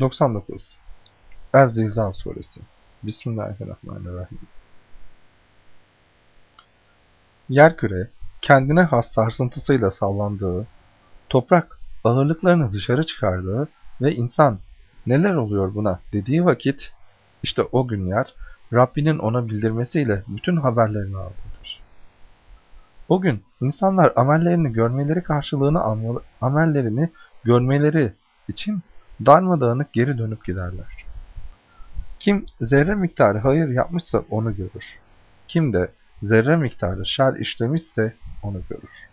99 Ez-Zilzal Suresi. Bismillahirrahmanirrahim. Yerküre kendine has sarsıntısıyla sallandığı, toprak ağırlıklarını dışarı çıkardığı ve insan neler oluyor buna? dediği vakit işte o gün yer Rabbinin ona bildirmesiyle bütün haberlerini aldıdır. O gün insanlar amellerini görmeleri karşılığını amellerini görmeleri için darmadağınık geri dönüp giderler. Kim zerre miktarı hayır yapmışsa onu görür. Kim de zerre miktarı şer işlemişse onu görür.